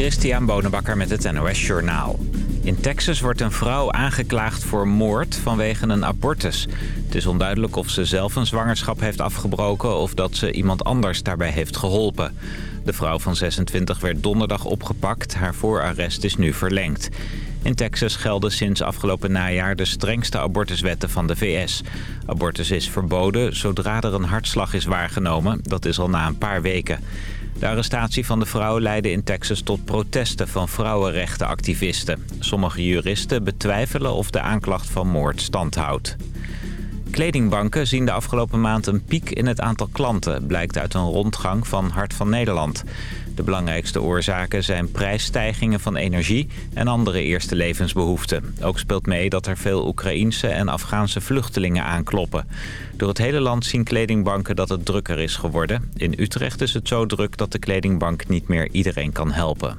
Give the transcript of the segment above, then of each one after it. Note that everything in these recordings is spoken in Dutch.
Christian Bonenbakker met het NOS Journaal. In Texas wordt een vrouw aangeklaagd voor moord vanwege een abortus. Het is onduidelijk of ze zelf een zwangerschap heeft afgebroken... of dat ze iemand anders daarbij heeft geholpen. De vrouw van 26 werd donderdag opgepakt. Haar voorarrest is nu verlengd. In Texas gelden sinds afgelopen najaar de strengste abortuswetten van de VS. Abortus is verboden zodra er een hartslag is waargenomen. Dat is al na een paar weken. De arrestatie van de vrouw leidde in Texas tot protesten van vrouwenrechtenactivisten. Sommige juristen betwijfelen of de aanklacht van moord standhoudt. Kledingbanken zien de afgelopen maand een piek in het aantal klanten... blijkt uit een rondgang van Hart van Nederland. De belangrijkste oorzaken zijn prijsstijgingen van energie... en andere eerste levensbehoeften. Ook speelt mee dat er veel Oekraïense en Afghaanse vluchtelingen aankloppen. Door het hele land zien kledingbanken dat het drukker is geworden. In Utrecht is het zo druk dat de kledingbank niet meer iedereen kan helpen.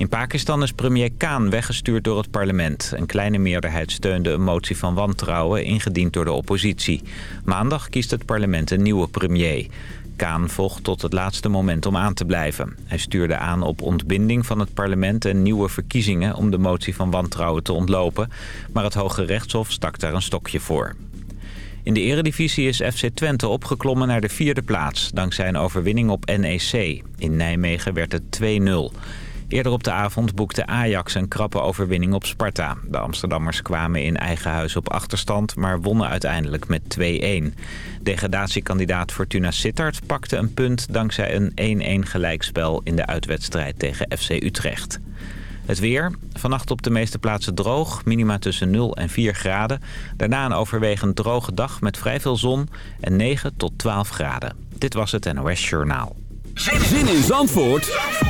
In Pakistan is premier Khan weggestuurd door het parlement. Een kleine meerderheid steunde een motie van wantrouwen ingediend door de oppositie. Maandag kiest het parlement een nieuwe premier. Kaan vocht tot het laatste moment om aan te blijven. Hij stuurde aan op ontbinding van het parlement en nieuwe verkiezingen... om de motie van wantrouwen te ontlopen. Maar het Hoge Rechtshof stak daar een stokje voor. In de eredivisie is FC Twente opgeklommen naar de vierde plaats... dankzij een overwinning op NEC. In Nijmegen werd het 2-0. Eerder op de avond boekte Ajax een krappe overwinning op Sparta. De Amsterdammers kwamen in eigen huis op achterstand, maar wonnen uiteindelijk met 2-1. Degradatiekandidaat Fortuna Sittard pakte een punt dankzij een 1-1 gelijkspel in de uitwedstrijd tegen FC Utrecht. Het weer. Vannacht op de meeste plaatsen droog. Minima tussen 0 en 4 graden. Daarna een overwegend droge dag met vrij veel zon en 9 tot 12 graden. Dit was het NOS Journaal. Zin in Zandvoort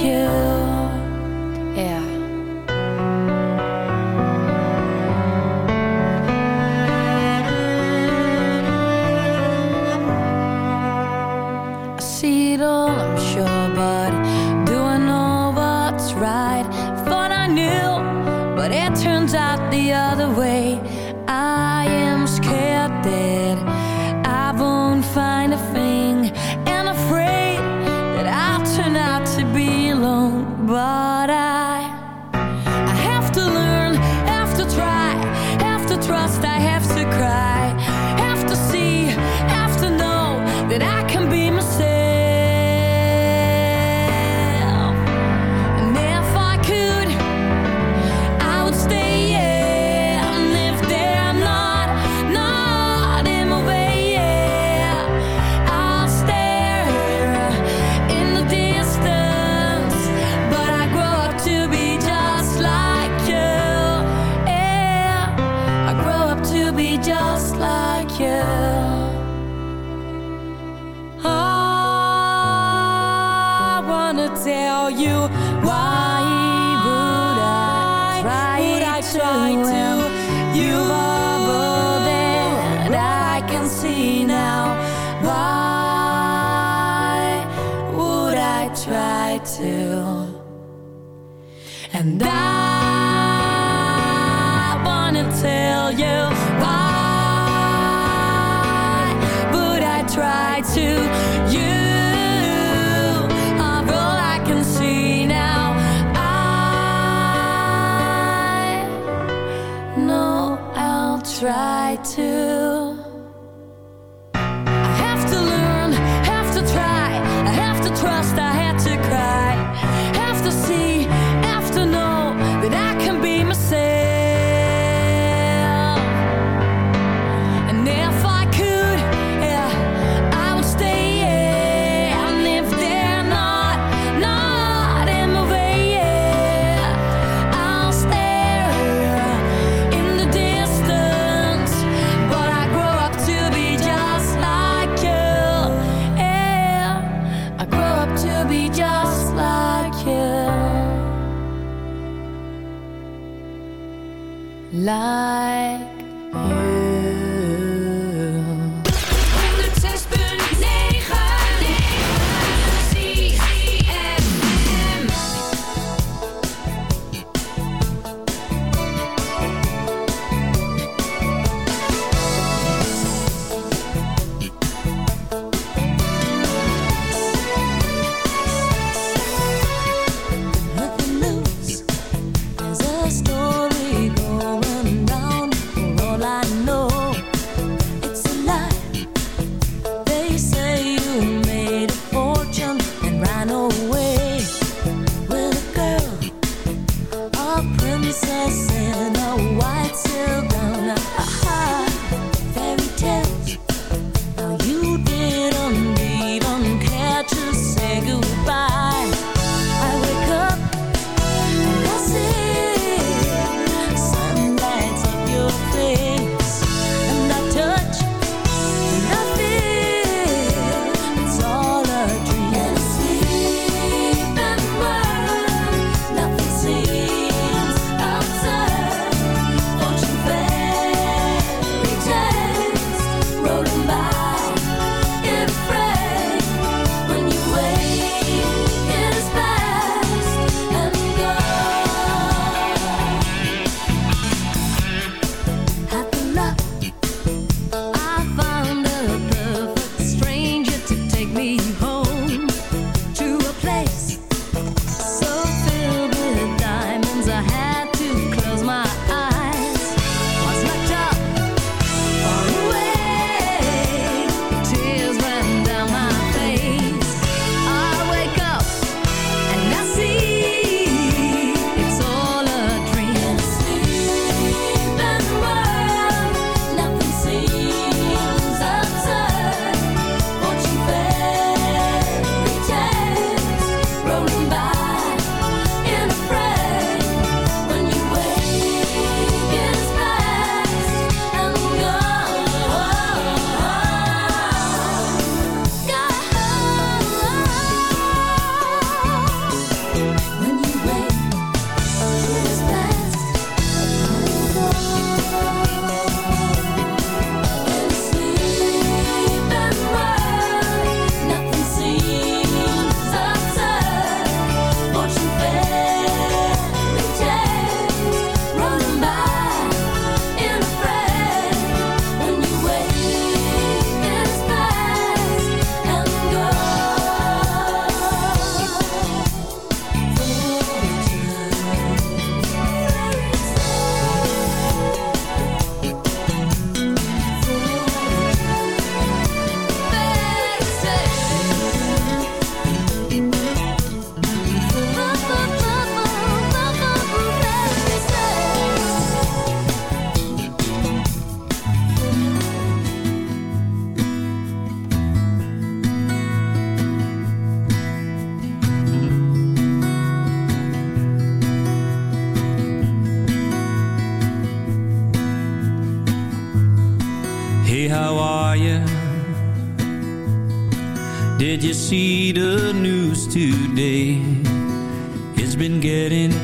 You. To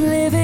living.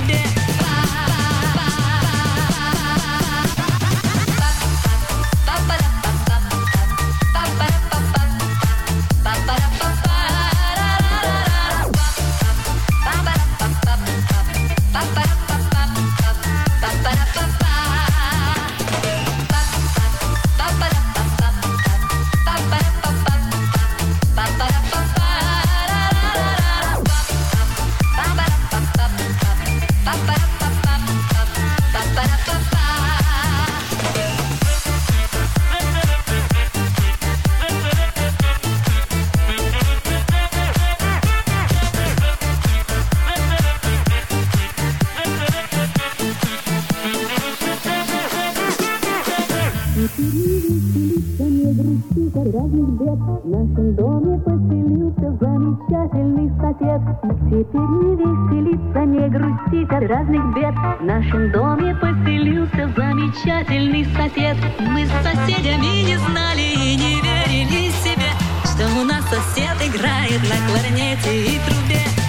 играет на кларнете и трубе.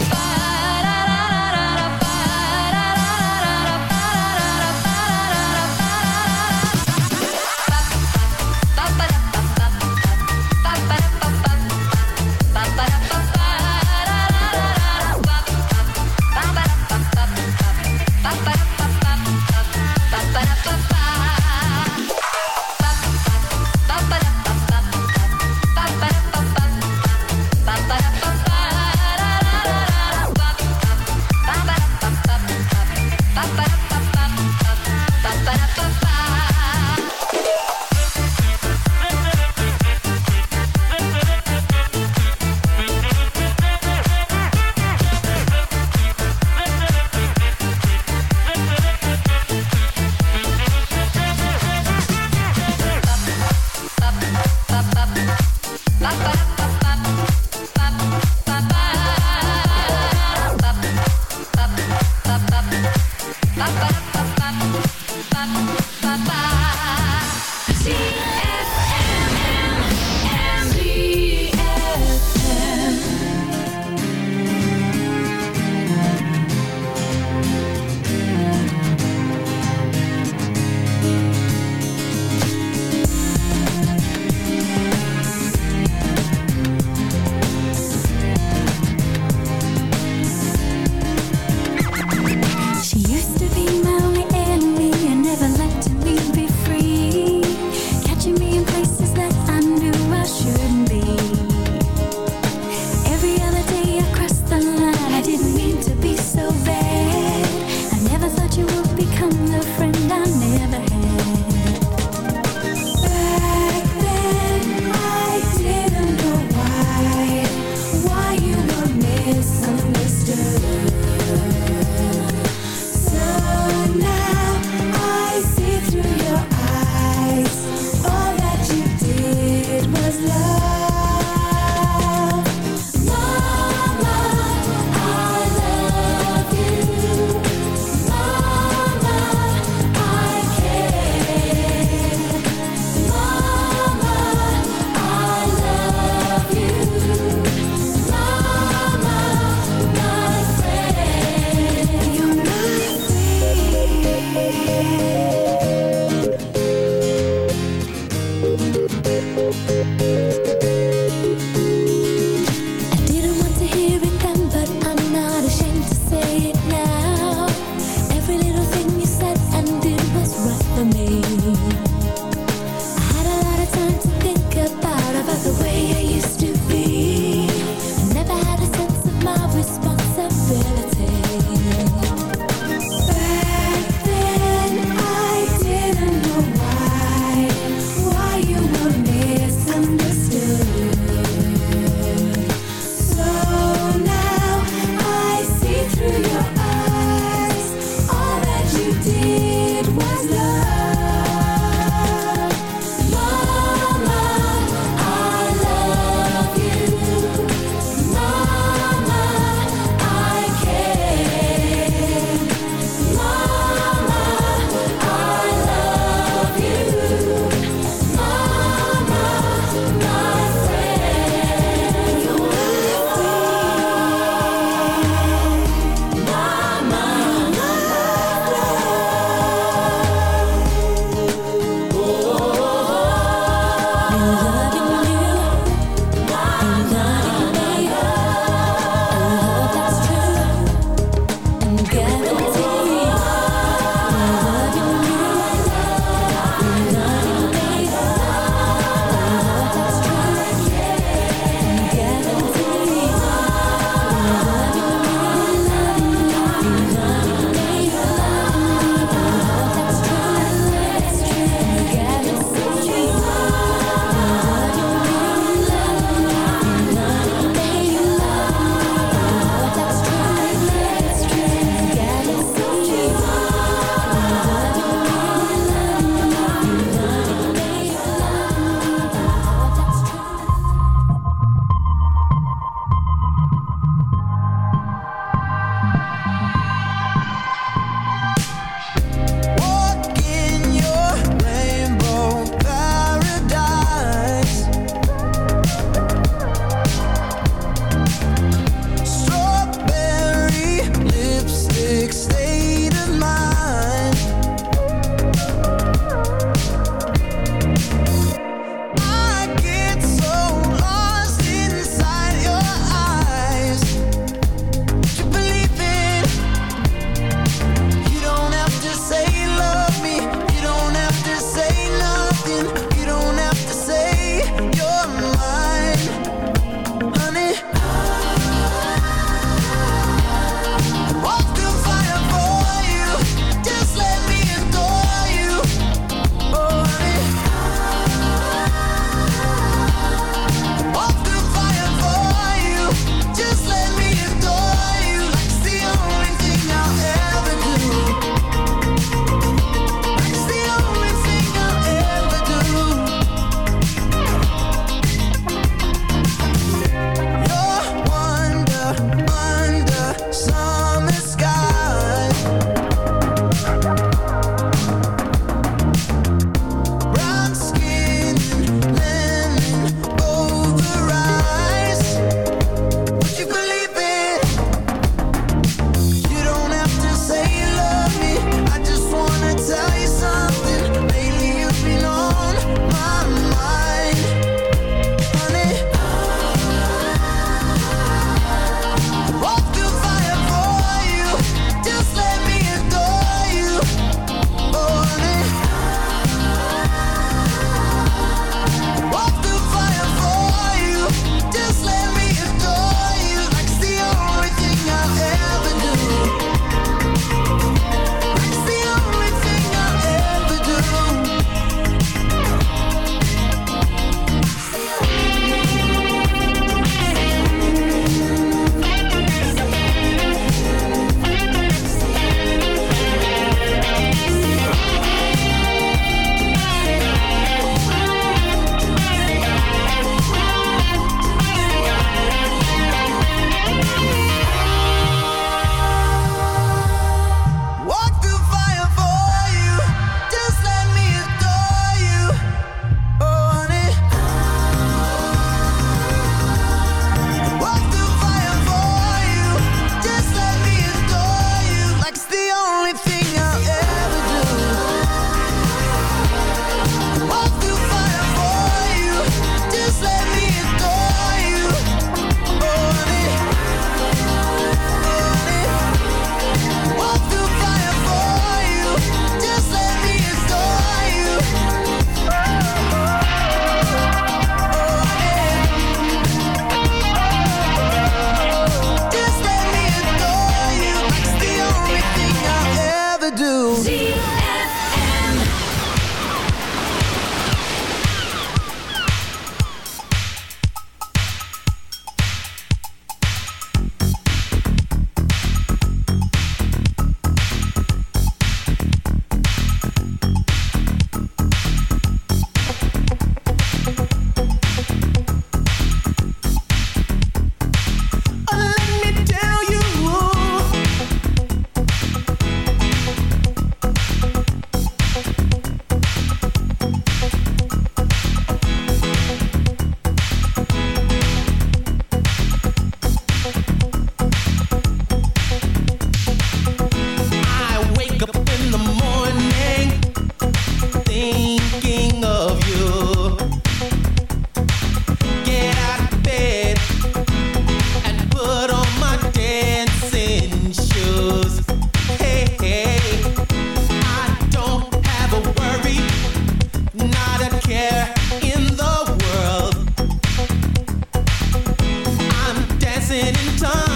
dancing in time.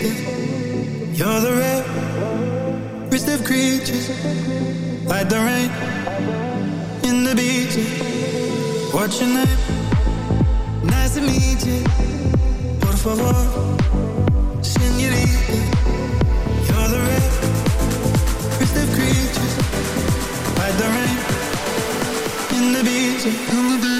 You're the rare, rarest of creatures, like the rain in the beach. What's your name? Nice to meet you. Por favor, señorita. You're the rare, rarest of creatures, like the rain in the beach. In the beaches.